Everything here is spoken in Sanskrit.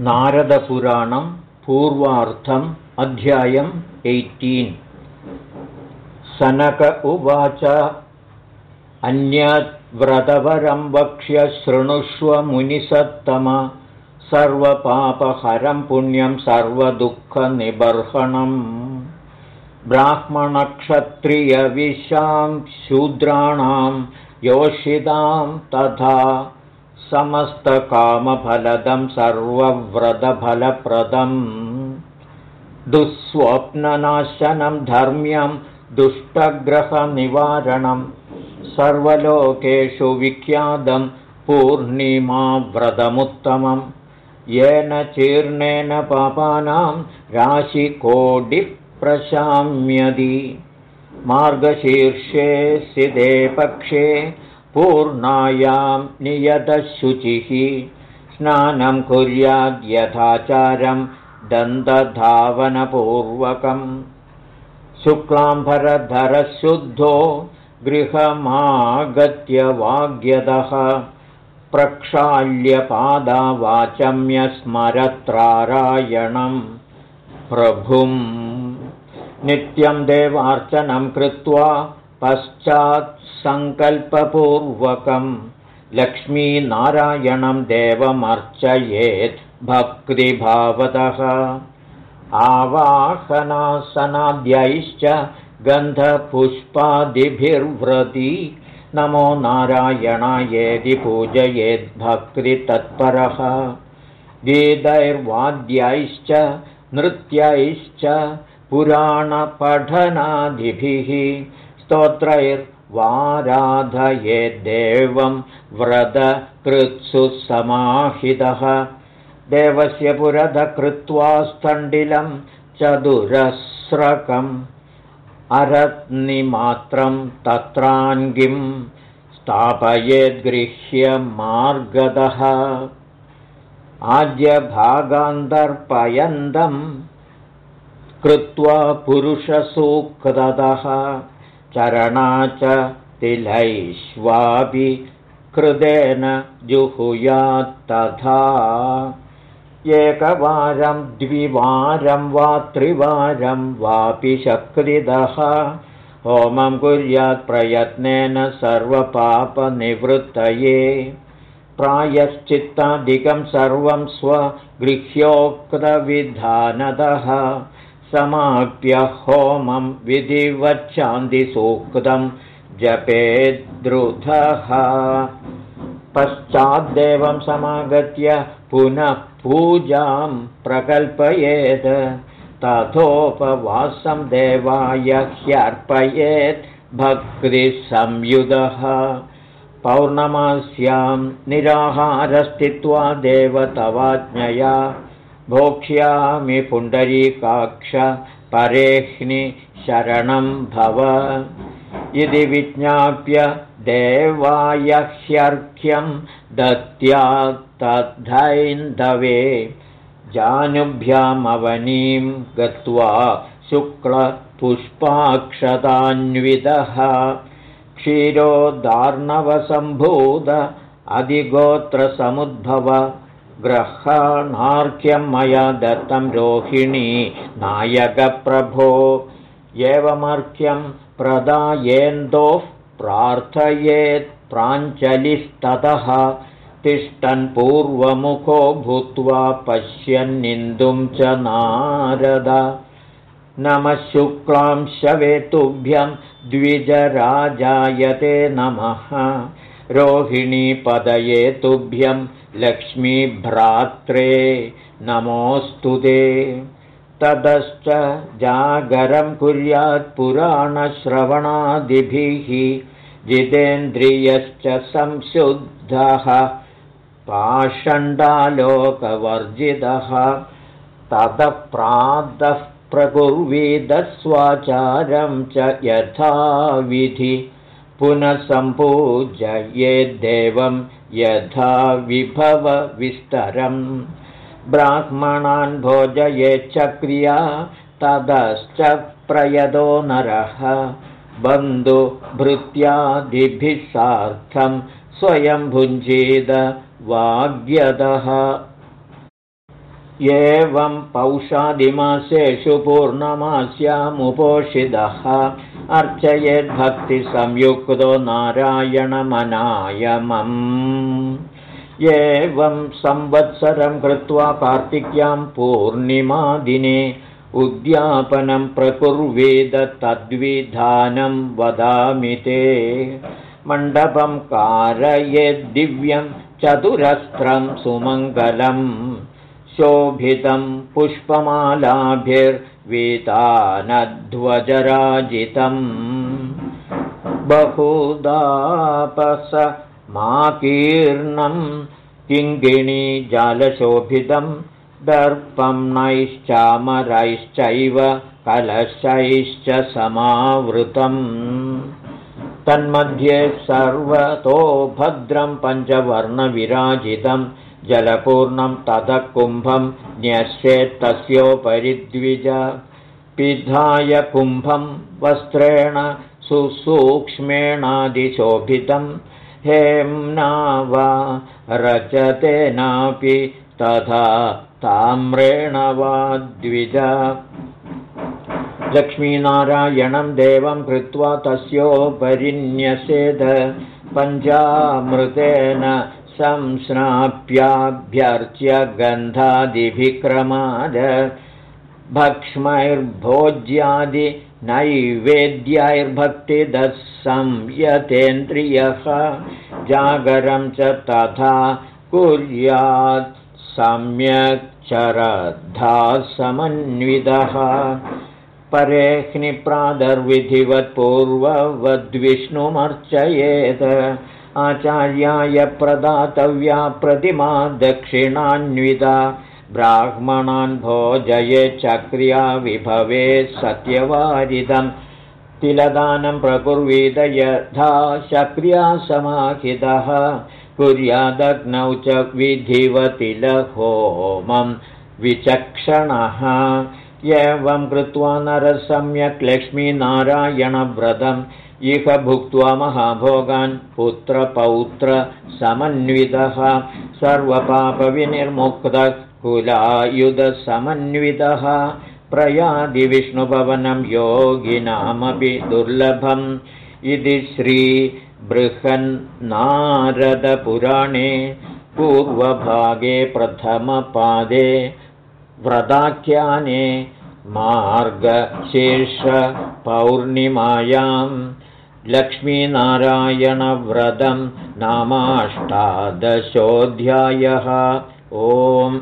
नारदपुराणं पूर्वार्थम् अध्यायम् एय्टीन्। सनक उवाच अन्यद्व्रतवरं वक्ष्य शृणुष्व मुनिसत्तम। सर्वपापहरं पुण्यं सर्वदुःखनिबर्हणम्। ब्राह्मणक्षत्रियविशां शूद्राणां योषितां तथा समस्तकामफलदं सर्वव्रतफलप्रदम्। दुःस्वप्ननाशनं धर्म्यं दुष्टग्रहनिवारणं सर्वलोकेषु विख्यातं पूर्णिमाव्रतमुत्तमं येन चीर्णेन पापानां राशिकोटिप्रशाम्यदि। मार्गशीर्षे सिदे पक्षे पूर्णायां नियतशुचिः। स्नानं कुर्याद्यथाचारं दन्तधावनपूर्वकम्। शुक्लाम्बरधरशुद्धो गृहमागत्य वाग्यदः। प्रक्षाल्यपादावाचम्यस्मरत्रारायणं प्रभुम् नित्यं देवार्चनं कृत्वा पश्चात् सङ्कल्पपूर्वकं लक्ष्मीनारायणं देवमर्चयेत् भक्तिभावतः। आवाहनासनाद्यैश्च गन्धपुष्पादिभिर्व्रती। नमो नारायणायेदि पूजयेद्भक्तितत्परः गीतैर्वाद्यैश्च नृत्यैश्च पुराणपठनादिभिः स्तोत्रैर्वाराधयेद्देवं व्रतकृत्सु समाहितः देवस्य पुरधकृत्वा स्थण्डिलं चतुरस्रकम् अरत्निमात्रं तत्राङ्गिं स्थापयेद्गृह्य मार्गदः कृत्वा पुरुषसूक्ततः चरणा च तिलैश्वापि कृतेन जुहुयात्तथा एकवारं द्विवारं वा त्रिवारं वापि शक्रिदः होमं कुर्यात् प्रयत्नेन सर्वपापनिवृत्तये। प्रायश्चित्तादिकं सर्वं स्वगृह्योक्तविधानदः समाप्य होमं विधिवच्छान्तिसूक्तं जपेद्रुधः। पश्चाद्देवं समागत्य पुनः पूजां प्रकल्पयेत्। तथोपवासं देवाय ह्यर्पयेत् भक्तिसंयुधः। पौर्णमास्यां निराहारस्थित्वा देवतवाज्ञया भोक्ष्यामि पुण्डरीकाक्ष परेह्नि शरणं भव। इति विज्ञाप्य देवाय ह्यर्घ्यं दत्यात्तद्धैन्दवे जानुभ्यामवनीं गत्वा शुक्लपुष्पाक्षतान्वितः। क्षीरोदार्णवसम्भूत अधिगोत्रसमुद्भव ग्रहाणार्घ्यं मया दत्तं रोहिणी नायकप्रभो। एवमर्घ्यं प्रदायेन्दोः प्रार्थयेत् प्राञ्जलिस्ततः। तिष्ठन् पूर्वमुखो भूत्वा पश्यन्निन्दुं च नारद। नमः शुक्लां शवेतुभ्यं द्विजराजायते नमः। रोहिणीपदये तुभ्यं लक्ष्मीभ्रात्रे नमोऽस्तु ते। ततश्च जागरं कुर्यात् पुराणश्रवणादिभिः। जितेन्द्रियश्च संशुद्धः पाषण्डालोकवर्जितः। ततः प्रातः प्रकुर्वीदस्वाचारं च यथाविधि पुनः सम्पूजयेद्देवं यथा विभवविस्तरम् ब्राह्मणान् भोजयेच्छक्रिया ततश्च प्रयदो नरः। बन्धुभृत्यादिभिः सार्धं स्वयं भुञ्जीद वाग्यदः एवं पौषादिमासेषु पूर्णमास्यामुपोषितः। अर्चयेद्भक्तिसंयुक्तो नारायणमनायमम्। एवं संवत्सरं कृत्वा कार्तिक्यां पूर्णिमादिने उद्यापनं प्रकुर्वेद तद्विधानं वदामि ते। मण्डपं कारयेद्दिव्यं चतुरस्त्रं सुमङ्गलम् शोभितं पुष्पमालाभिर्वीतानध्वजराजितम् बहुदापसमाकीर्णं किङ्गिणीजालशोभितं दर्पं नैश्चामरैश्चैव कलशैश्च समावृतम् तन्मध्ये सर्वतो भद्रं पञ्चवर्णविराजितम् जलपूर्णं ततः कुम्भं न्यस्येत्तस्योपरि द्विज पिधाय कुम्भं वस्त्रेण सुसूक्ष्मेणादिशोभितं। हेम्ना वा रचतेनापि तथा ताम्रेण वा द्विज। लक्ष्मीनारायणं देवं कृत्वा तस्योपरिन्यसेद। पञ्चामृतेन संस्नाप्याभ्यर्च्य गन्धादिभिक्रमाद भक्ष्मैर्भोज्यादिनैवेद्यैर्भक्तिदः संयतेन्द्रियः जागरं च तथा कुर्यात् सम्यक् चरद्धा समन्वितः परेह्निप्रादर्विधिवत्पूर्ववद्विष्णुमर्चयेत् आचार्याय प्रदातव्या प्रतिमा दक्षिणान्विता। ब्राह्मणान् भोजये चक्रिया विभवे सत्यवारिदम् तिलदानं प्रकुर्वीत यथा शक्रिया समाहितः। कुर्यादग्नौ च विधिवतिलहोमं विचक्षणः। एवं कृत्वा नरः सम्यक् लक्ष्मीनारायणव्रतम् इह भुक्त्वा महाभोगान् पुत्रपौत्रसमन्वितः सर्वपापविनिर्मुक्तः कुलायुधसमन्वितः प्रयादिविष्णुभवनं योगिनामपि दुर्लभम्। इति श्रीबृहन्नारदपुराणे पूर्वभागे प्रथमपादे व्रताख्याने मार्गशीर्षपौर्णिमायाम् लक्ष्मीनारायणव्रतं नामाष्टादशोऽध्यायः। ओम्